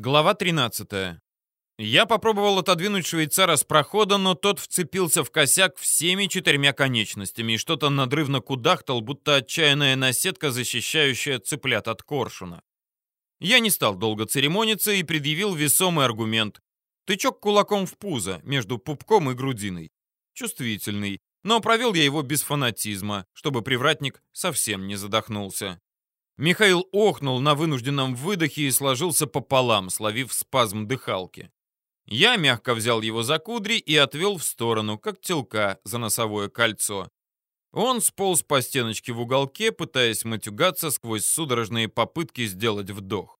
Глава 13. Я попробовал отодвинуть швейцара с прохода, но тот вцепился в косяк всеми четырьмя конечностями и что-то надрывно кудахтал, будто отчаянная наседка, защищающая цыплят от коршуна. Я не стал долго церемониться и предъявил весомый аргумент. Тычок кулаком в пузо, между пупком и грудиной. Чувствительный, но провел я его без фанатизма, чтобы привратник совсем не задохнулся. Михаил охнул на вынужденном выдохе и сложился пополам, словив спазм дыхалки. Я мягко взял его за кудри и отвел в сторону, как телка за носовое кольцо. Он сполз по стеночке в уголке, пытаясь матюгаться сквозь судорожные попытки сделать вдох.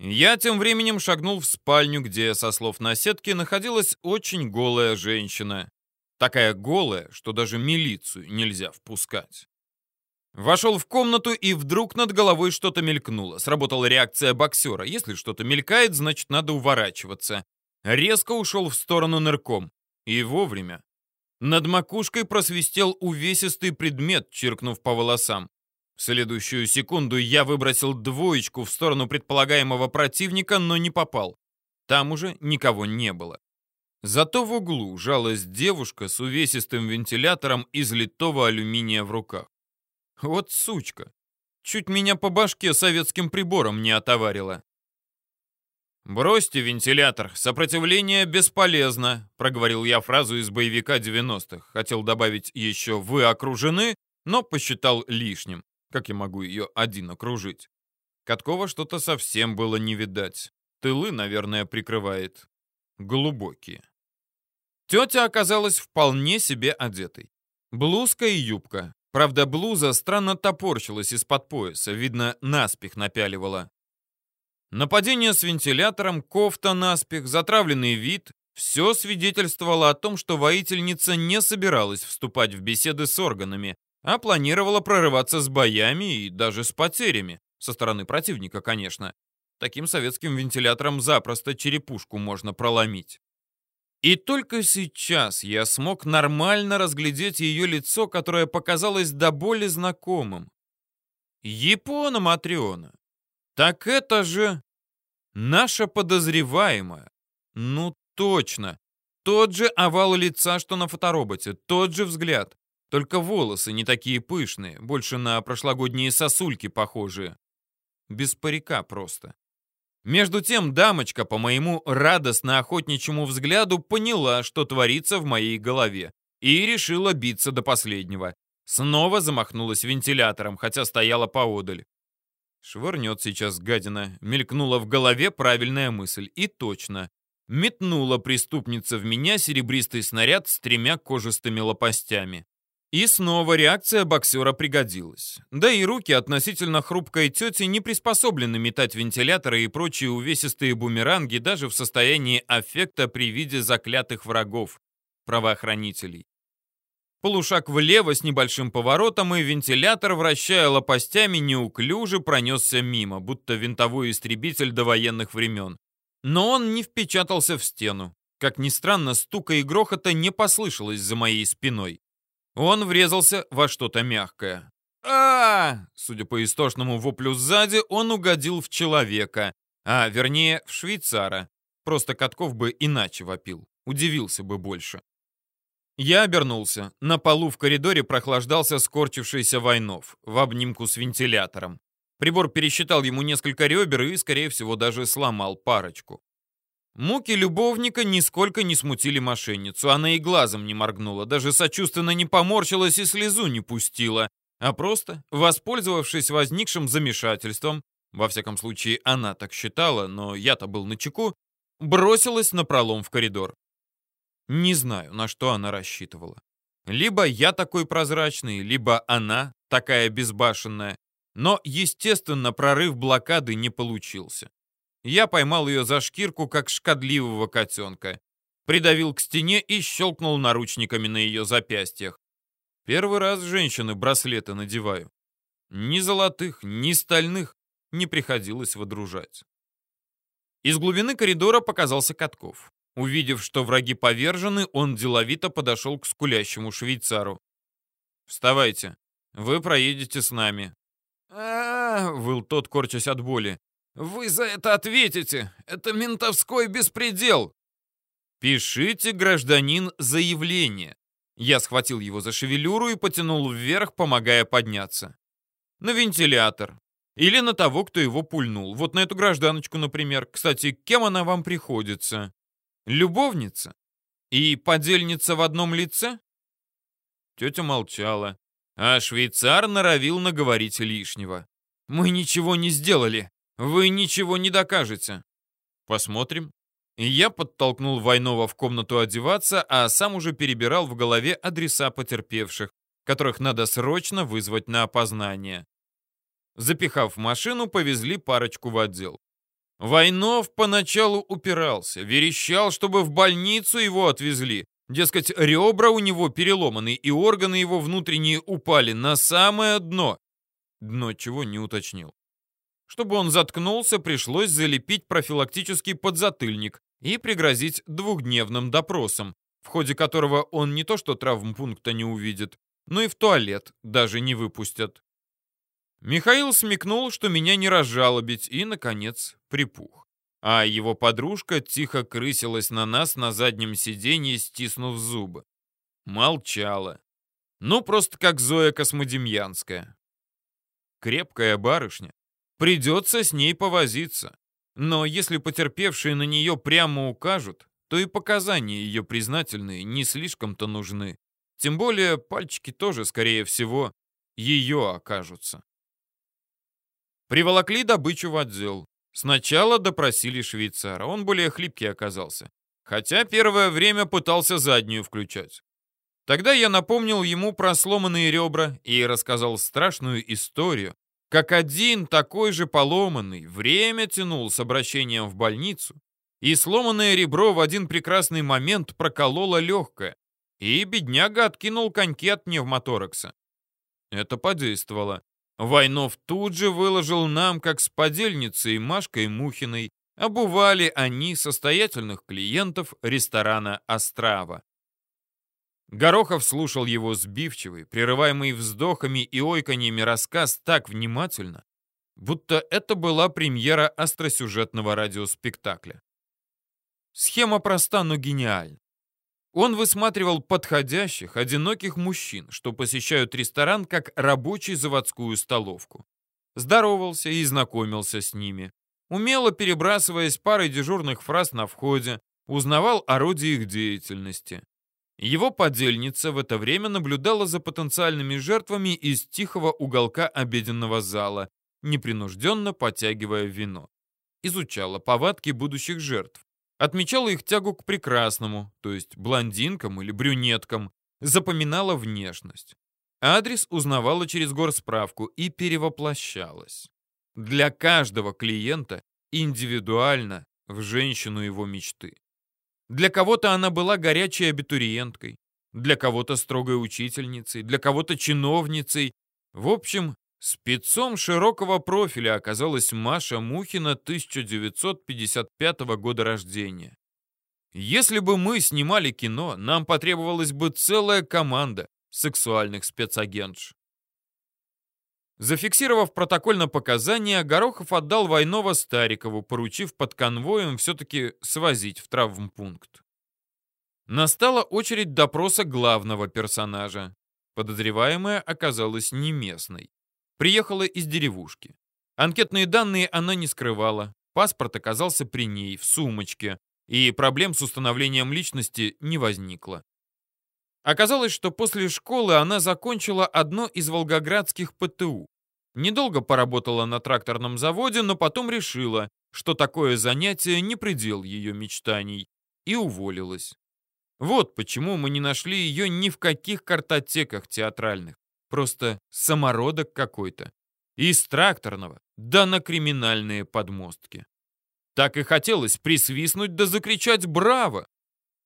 Я тем временем шагнул в спальню, где, со слов наседки, находилась очень голая женщина. Такая голая, что даже милицию нельзя впускать. Вошел в комнату, и вдруг над головой что-то мелькнуло. Сработала реакция боксера. Если что-то мелькает, значит, надо уворачиваться. Резко ушел в сторону нырком. И вовремя. Над макушкой просвистел увесистый предмет, чиркнув по волосам. В следующую секунду я выбросил двоечку в сторону предполагаемого противника, но не попал. Там уже никого не было. Зато в углу жалась девушка с увесистым вентилятором из литого алюминия в руках. Вот сучка. Чуть меня по башке советским прибором не отоварила. «Бросьте вентилятор, сопротивление бесполезно», — проговорил я фразу из боевика 90-х. Хотел добавить еще «вы окружены», но посчитал лишним. Как я могу ее один окружить? Каткова что-то совсем было не видать. Тылы, наверное, прикрывает. Глубокие. Тетя оказалась вполне себе одетой. Блузка и юбка. Правда, блуза странно топорщилась из-под пояса, видно, наспех напяливала. Нападение с вентилятором, кофта наспех, затравленный вид — все свидетельствовало о том, что воительница не собиралась вступать в беседы с органами, а планировала прорываться с боями и даже с потерями. Со стороны противника, конечно. Таким советским вентилятором запросто черепушку можно проломить. И только сейчас я смог нормально разглядеть ее лицо, которое показалось до боли знакомым. Япона Матриона. Так это же наша подозреваемая. Ну точно. Тот же овал лица, что на фотороботе, тот же взгляд. Только волосы не такие пышные, больше на прошлогодние сосульки похожие. Без парика просто. Между тем дамочка, по моему радостно-охотничьему взгляду, поняла, что творится в моей голове, и решила биться до последнего. Снова замахнулась вентилятором, хотя стояла поодаль. Швырнет сейчас гадина. Мелькнула в голове правильная мысль. И точно. Метнула преступница в меня серебристый снаряд с тремя кожистыми лопастями. И снова реакция боксера пригодилась. Да и руки относительно хрупкой тети не приспособлены метать вентиляторы и прочие увесистые бумеранги даже в состоянии аффекта при виде заклятых врагов, правоохранителей. Полушаг влево с небольшим поворотом, и вентилятор, вращая лопастями, неуклюже пронесся мимо, будто винтовой истребитель до военных времен. Но он не впечатался в стену. Как ни странно, стука и грохота не послышалось за моей спиной. Он врезался во что-то мягкое. а, Судя по истошному воплю сзади, он угодил в человека, а вернее в швейцара. Просто Катков бы иначе вопил, удивился бы больше. Я обернулся. На полу в коридоре прохлаждался скорчившийся Войнов в обнимку с вентилятором. Прибор пересчитал ему несколько ребер и, скорее всего, даже сломал парочку. Муки любовника нисколько не смутили мошенницу. Она и глазом не моргнула, даже сочувственно не поморщилась и слезу не пустила, а просто, воспользовавшись возникшим замешательством, во всяком случае она так считала, но я-то был на чеку, бросилась на пролом в коридор. Не знаю, на что она рассчитывала. Либо я такой прозрачный, либо она такая безбашенная. Но, естественно, прорыв блокады не получился. Я поймал ее за шкирку, как шкодливого котенка. Придавил к стене и щелкнул наручниками на ее запястьях. Первый раз женщины браслеты надеваю. Ни золотых, ни стальных не приходилось водружать. Из глубины коридора показался Катков. Увидев, что враги повержены, он деловито подошел к скулящему швейцару. «Вставайте, вы проедете с нами». «А-а-а!» — выл тот, корчась от боли. Вы за это ответите! Это ментовской беспредел!» «Пишите, гражданин, заявление!» Я схватил его за шевелюру и потянул вверх, помогая подняться. «На вентилятор. Или на того, кто его пульнул. Вот на эту гражданочку, например. Кстати, кем она вам приходится? Любовница? И подельница в одном лице?» Тетя молчала, а швейцар норовил наговорить лишнего. «Мы ничего не сделали. Вы ничего не докажете». «Посмотрим». Я подтолкнул Войнова в комнату одеваться, а сам уже перебирал в голове адреса потерпевших, которых надо срочно вызвать на опознание. Запихав в машину, повезли парочку в отдел. Войнов поначалу упирался, верещал, чтобы в больницу его отвезли. Дескать, ребра у него переломаны, и органы его внутренние упали на самое дно. Дно чего не уточнил. Чтобы он заткнулся, пришлось залепить профилактический подзатыльник и пригрозить двухдневным допросом, в ходе которого он не то что травмпункта не увидит, но и в туалет даже не выпустят. Михаил смекнул, что меня не разжалобить, и, наконец, припух. А его подружка тихо крысилась на нас на заднем сиденье, стиснув зубы. Молчала. Ну, просто как Зоя Космодемьянская. Крепкая барышня, Придется с ней повозиться. Но если потерпевшие на нее прямо укажут, то и показания ее признательные не слишком-то нужны. Тем более пальчики тоже, скорее всего, ее окажутся. Приволокли добычу в отдел. Сначала допросили швейцара, он более хлипкий оказался. Хотя первое время пытался заднюю включать. Тогда я напомнил ему про сломанные ребра и рассказал страшную историю, как один такой же поломанный, время тянул с обращением в больницу, и сломанное ребро в один прекрасный момент прокололо легкое, и бедняга откинул коньки от пневмоторакса. Это подействовало. Войнов тут же выложил нам, как с подельницей Машкой Мухиной, обували они состоятельных клиентов ресторана «Острава». Горохов слушал его сбивчивый, прерываемый вздохами и ойканьями рассказ так внимательно, будто это была премьера остросюжетного радиоспектакля. Схема проста, но гениальна. Он высматривал подходящих, одиноких мужчин, что посещают ресторан как рабочий заводскую столовку. Здоровался и знакомился с ними. Умело перебрасываясь парой дежурных фраз на входе, узнавал о роде их деятельности. Его подельница в это время наблюдала за потенциальными жертвами из тихого уголка обеденного зала, непринужденно потягивая вино. Изучала повадки будущих жертв. Отмечала их тягу к прекрасному, то есть блондинкам или брюнеткам, запоминала внешность. Адрес узнавала через горсправку и перевоплощалась. Для каждого клиента индивидуально в женщину его мечты. Для кого-то она была горячей абитуриенткой, для кого-то строгой учительницей, для кого-то чиновницей. В общем, спецом широкого профиля оказалась Маша Мухина 1955 года рождения. Если бы мы снимали кино, нам потребовалась бы целая команда сексуальных спецагентш. Зафиксировав протокольно показания, Горохов отдал Войнова Старикову, поручив под конвоем все-таки свозить в травмпункт. Настала очередь допроса главного персонажа. Подозреваемая оказалась не местной. Приехала из деревушки. Анкетные данные она не скрывала. Паспорт оказался при ней, в сумочке, и проблем с установлением личности не возникло. Оказалось, что после школы она закончила одно из волгоградских ПТУ. Недолго поработала на тракторном заводе, но потом решила, что такое занятие не предел ее мечтаний, и уволилась. Вот почему мы не нашли ее ни в каких картотеках театральных. Просто самородок какой-то. Из тракторного, да на криминальные подмостки. Так и хотелось присвистнуть да закричать «Браво!».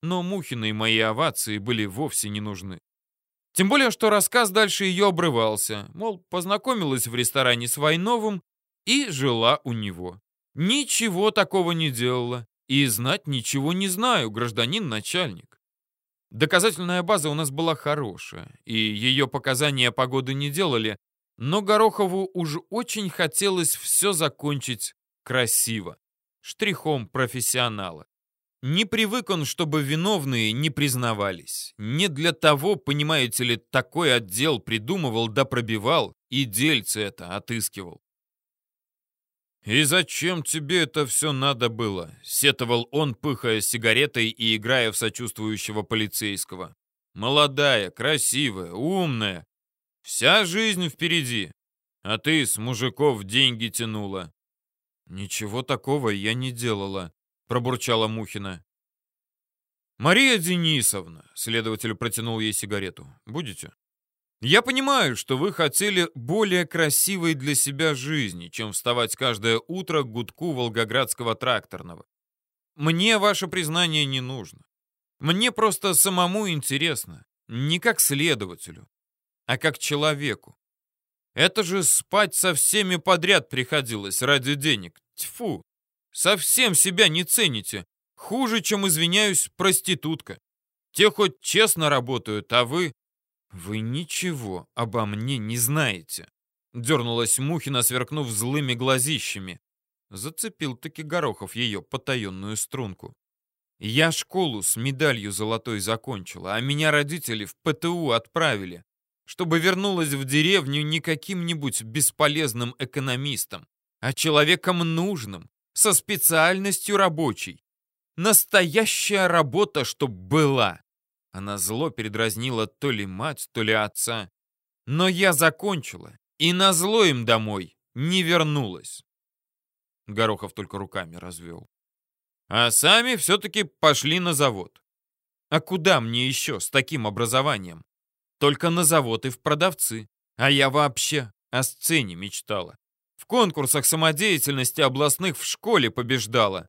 Но Мухиной мои овации были вовсе не нужны. Тем более, что рассказ дальше ее обрывался. Мол, познакомилась в ресторане с Войновым и жила у него. Ничего такого не делала. И знать ничего не знаю, гражданин-начальник. Доказательная база у нас была хорошая, и ее показания погоды не делали, но Горохову уж очень хотелось все закончить красиво. Штрихом профессионала. Не привык он, чтобы виновные не признавались. Не для того, понимаете ли, такой отдел придумывал да пробивал, и дельцы это отыскивал. «И зачем тебе это все надо было?» — сетовал он, пыхая сигаретой и играя в сочувствующего полицейского. «Молодая, красивая, умная. Вся жизнь впереди. А ты с мужиков деньги тянула». «Ничего такого я не делала», — пробурчала Мухина. «Мария Денисовна», — следователь протянул ей сигарету, — «будете?» Я понимаю, что вы хотели более красивой для себя жизни, чем вставать каждое утро к гудку Волгоградского тракторного. Мне ваше признание не нужно. Мне просто самому интересно, не как следователю, а как человеку. Это же спать со всеми подряд приходилось ради денег. Тьфу! Совсем себя не цените. Хуже, чем, извиняюсь, проститутка. Те хоть честно работают, а вы «Вы ничего обо мне не знаете», — дернулась Мухина, сверкнув злыми глазищами. Зацепил-таки Горохов ее потаенную струнку. «Я школу с медалью золотой закончила, а меня родители в ПТУ отправили, чтобы вернулась в деревню не каким-нибудь бесполезным экономистом, а человеком нужным, со специальностью рабочей. Настоящая работа, чтоб была. Она зло передразнила то ли мать, то ли отца. Но я закончила, и на зло им домой не вернулась. Горохов только руками развел. А сами все-таки пошли на завод. А куда мне еще с таким образованием? Только на завод и в продавцы. А я вообще о сцене мечтала. В конкурсах самодеятельности областных в школе побеждала.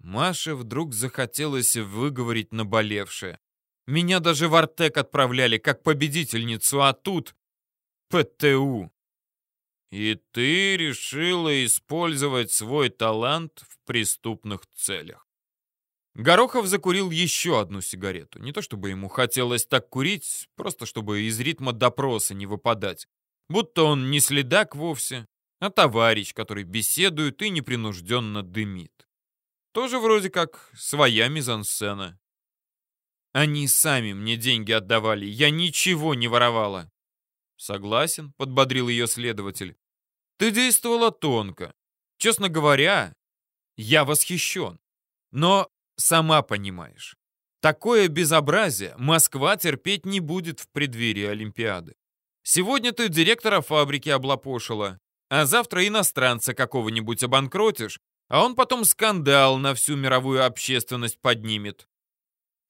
Маше вдруг захотелось выговорить наболевшее. Меня даже в Артек отправляли как победительницу, а тут ПТУ. И ты решила использовать свой талант в преступных целях. Горохов закурил еще одну сигарету. Не то чтобы ему хотелось так курить, просто чтобы из ритма допроса не выпадать. Будто он не следак вовсе, а товарищ, который беседует и непринужденно дымит. Тоже вроде как своя мизансцена. Они сами мне деньги отдавали, я ничего не воровала. Согласен, подбодрил ее следователь. Ты действовала тонко. Честно говоря, я восхищен. Но сама понимаешь, такое безобразие Москва терпеть не будет в преддверии Олимпиады. Сегодня ты директора фабрики облапошила, а завтра иностранца какого-нибудь обанкротишь, а он потом скандал на всю мировую общественность поднимет.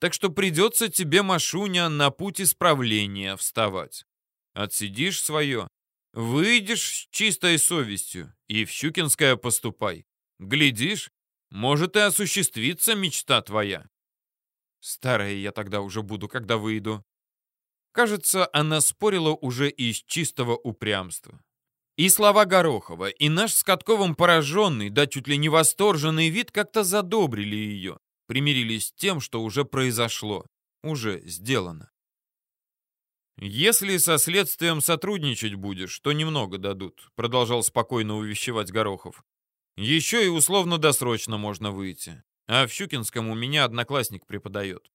Так что придется тебе, Машуня, на путь исправления вставать. Отсидишь свое, выйдешь с чистой совестью и в Щукинское поступай. Глядишь, может и осуществится мечта твоя. Старая я тогда уже буду, когда выйду. Кажется, она спорила уже из чистого упрямства. И слова Горохова, и наш с Катковым пораженный, да чуть ли не восторженный вид как-то задобрили ее примирились с тем, что уже произошло, уже сделано. «Если со следствием сотрудничать будешь, то немного дадут», продолжал спокойно увещевать Горохов. «Еще и условно-досрочно можно выйти. А в Щукинском у меня одноклассник преподает.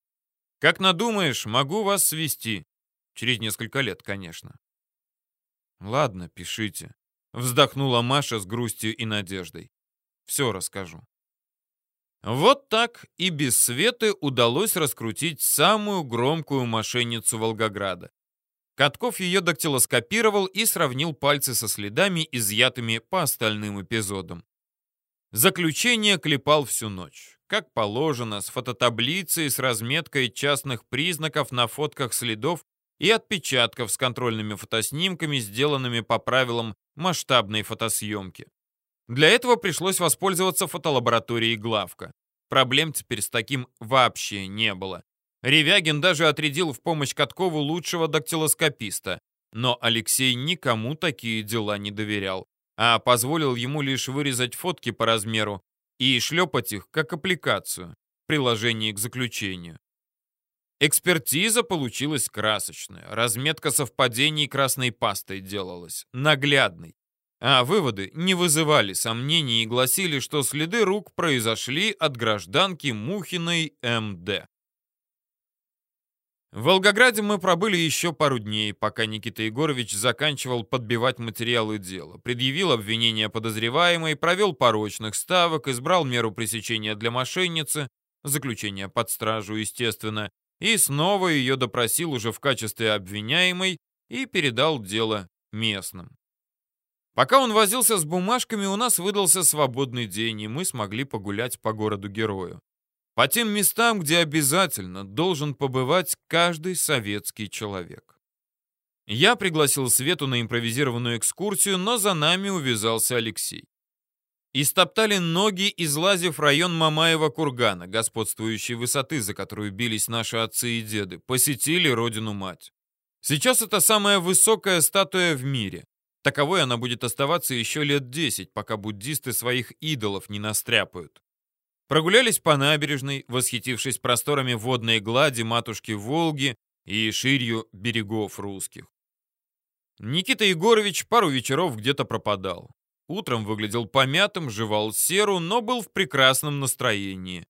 Как надумаешь, могу вас свести. Через несколько лет, конечно». «Ладно, пишите», — вздохнула Маша с грустью и надеждой. «Все расскажу». Вот так и без Светы удалось раскрутить самую громкую мошенницу Волгограда. Катков ее дактилоскопировал и сравнил пальцы со следами, изъятыми по остальным эпизодам. Заключение клепал всю ночь. Как положено, с фототаблицей с разметкой частных признаков на фотках следов и отпечатков с контрольными фотоснимками, сделанными по правилам масштабной фотосъемки. Для этого пришлось воспользоваться фотолабораторией Главка. Проблем теперь с таким вообще не было. Ревягин даже отрядил в помощь Каткову лучшего дактилоскописта. Но Алексей никому такие дела не доверял, а позволил ему лишь вырезать фотки по размеру и шлепать их как аппликацию в приложении к заключению. Экспертиза получилась красочная. Разметка совпадений красной пастой делалась, наглядной. А выводы не вызывали сомнений и гласили, что следы рук произошли от гражданки Мухиной МД. В Волгограде мы пробыли еще пару дней, пока Никита Егорович заканчивал подбивать материалы дела, предъявил обвинение подозреваемой, провел порочных ставок, избрал меру пресечения для мошенницы, заключение под стражу, естественно, и снова ее допросил уже в качестве обвиняемой и передал дело местным. Пока он возился с бумажками, у нас выдался свободный день, и мы смогли погулять по городу-герою. По тем местам, где обязательно должен побывать каждый советский человек. Я пригласил Свету на импровизированную экскурсию, но за нами увязался Алексей. Истоптали ноги, излазив район Мамаева кургана, господствующей высоты, за которую бились наши отцы и деды, посетили родину-мать. Сейчас это самая высокая статуя в мире. Таковой она будет оставаться еще лет десять, пока буддисты своих идолов не настряпают. Прогулялись по набережной, восхитившись просторами водной глади матушки Волги и ширью берегов русских. Никита Егорович пару вечеров где-то пропадал. Утром выглядел помятым, жевал серу, но был в прекрасном настроении.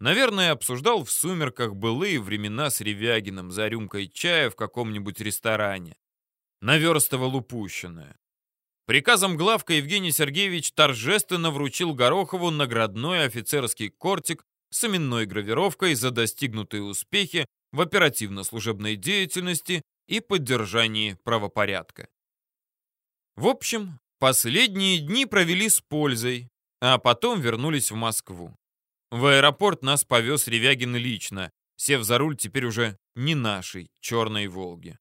Наверное, обсуждал в сумерках былые времена с Ревягиным за рюмкой чая в каком-нибудь ресторане. Наверстывал упущенное. Приказом главка Евгений Сергеевич торжественно вручил Горохову наградной офицерский кортик с именной гравировкой за достигнутые успехи в оперативно-служебной деятельности и поддержании правопорядка. В общем, последние дни провели с пользой, а потом вернулись в Москву. В аэропорт нас повез Ревягин лично, сев за руль теперь уже не нашей черной «Волги».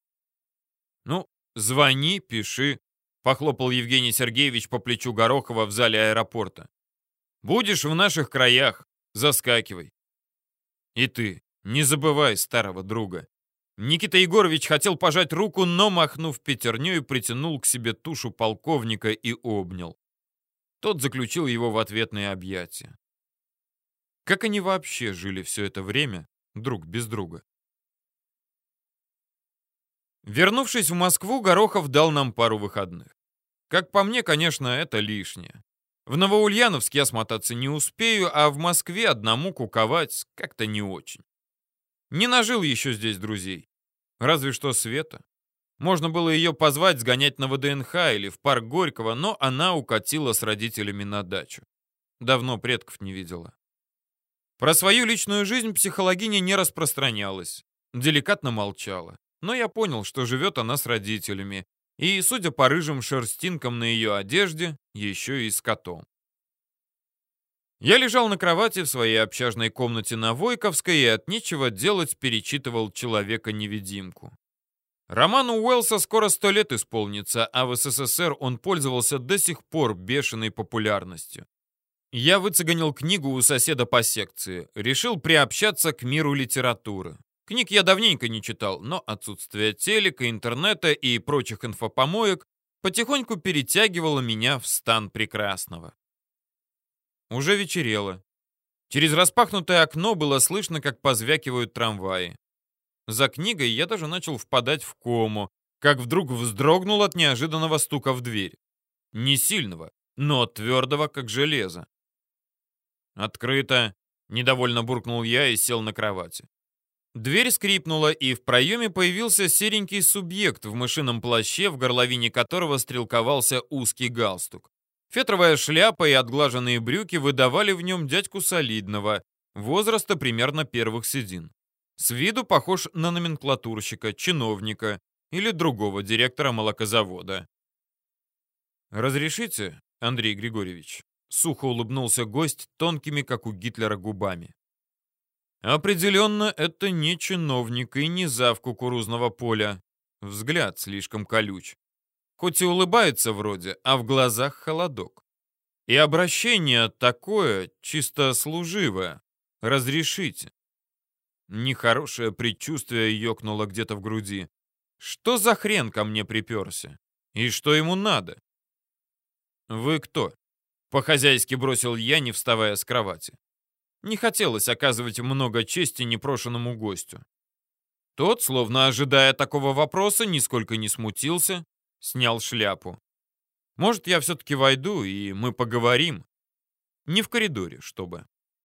Ну, звони, пиши, Похлопал Евгений Сергеевич по плечу Горохова в зале аэропорта. «Будешь в наших краях, заскакивай». «И ты, не забывай старого друга». Никита Егорович хотел пожать руку, но, махнув пятерней, притянул к себе тушу полковника и обнял. Тот заключил его в ответные объятия. Как они вообще жили все это время друг без друга? Вернувшись в Москву, Горохов дал нам пару выходных. Как по мне, конечно, это лишнее. В Новоульяновск я смотаться не успею, а в Москве одному куковать как-то не очень. Не нажил еще здесь друзей. Разве что Света. Можно было ее позвать сгонять на ВДНХ или в парк Горького, но она укатила с родителями на дачу. Давно предков не видела. Про свою личную жизнь психологиня не распространялась. Деликатно молчала но я понял, что живет она с родителями, и, судя по рыжим шерстинкам на ее одежде, еще и с котом. Я лежал на кровати в своей общажной комнате на Войковской и от нечего делать перечитывал «Человека-невидимку». Роману Уэллса скоро сто лет исполнится, а в СССР он пользовался до сих пор бешеной популярностью. Я выцегонил книгу у соседа по секции, решил приобщаться к миру литературы. Книг я давненько не читал, но отсутствие телека, интернета и прочих инфопомоек потихоньку перетягивало меня в стан прекрасного. Уже вечерело. Через распахнутое окно было слышно, как позвякивают трамваи. За книгой я даже начал впадать в кому, как вдруг вздрогнул от неожиданного стука в дверь. Не сильного, но твердого, как железо. «Открыто!» — недовольно буркнул я и сел на кровати. Дверь скрипнула, и в проеме появился серенький субъект в мышином плаще, в горловине которого стрелковался узкий галстук. Фетровая шляпа и отглаженные брюки выдавали в нем дядьку солидного, возраста примерно первых седин. С виду похож на номенклатурщика, чиновника или другого директора молокозавода. «Разрешите, Андрей Григорьевич?» Сухо улыбнулся гость тонкими, как у Гитлера, губами. Определенно, это не чиновник и не зав кукурузного поля. Взгляд слишком колюч. Хоть и улыбается вроде, а в глазах холодок. И обращение такое, чисто служивое. Разрешите. Нехорошее предчувствие ёкнуло где-то в груди. Что за хрен ко мне приперся? И что ему надо? Вы кто? По-хозяйски бросил я, не вставая с кровати. Не хотелось оказывать много чести непрошенному гостю. Тот, словно ожидая такого вопроса, нисколько не смутился, снял шляпу. Может, я все-таки войду, и мы поговорим? Не в коридоре, чтобы.